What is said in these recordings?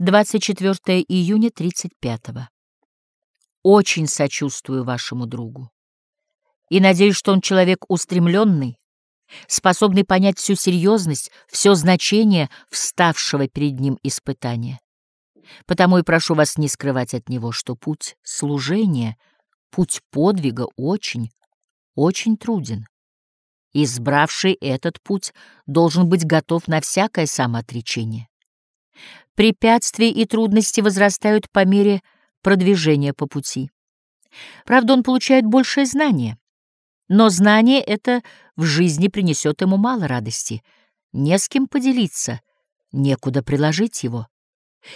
24 июня 35 -го. Очень сочувствую вашему другу и надеюсь, что он человек устремленный, способный понять всю серьезность, все значение вставшего перед ним испытания. Потому и прошу вас не скрывать от него, что путь служения, путь подвига очень, очень труден. Избравший этот путь должен быть готов на всякое самоотречение. Препятствия и трудности возрастают по мере продвижения по пути. Правда, он получает большее знание, но знание это в жизни принесет ему мало радости, не с кем поделиться, некуда приложить его,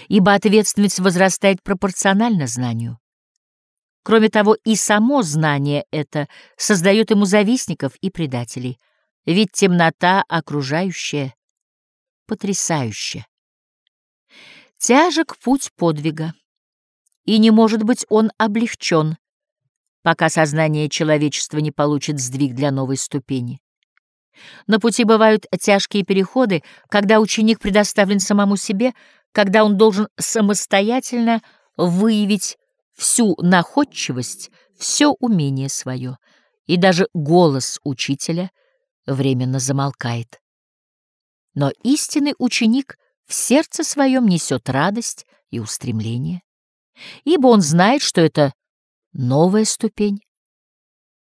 ибо ответственность возрастает пропорционально знанию. Кроме того, и само знание это создает ему завистников и предателей, ведь темнота окружающая потрясающая. Тяжек путь подвига, и не может быть он облегчен, пока сознание человечества не получит сдвиг для новой ступени. На пути бывают тяжкие переходы, когда ученик предоставлен самому себе, когда он должен самостоятельно выявить всю находчивость, все умение свое, и даже голос учителя временно замолкает. Но истинный ученик в сердце своем несет радость и устремление, ибо он знает, что это новая ступень.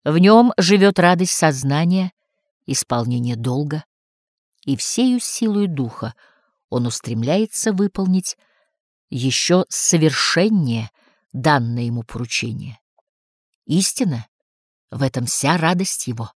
В нем живет радость сознания, исполнение долга, и всею силой духа он устремляется выполнить еще совершеннее данное ему поручение. Истина — в этом вся радость его.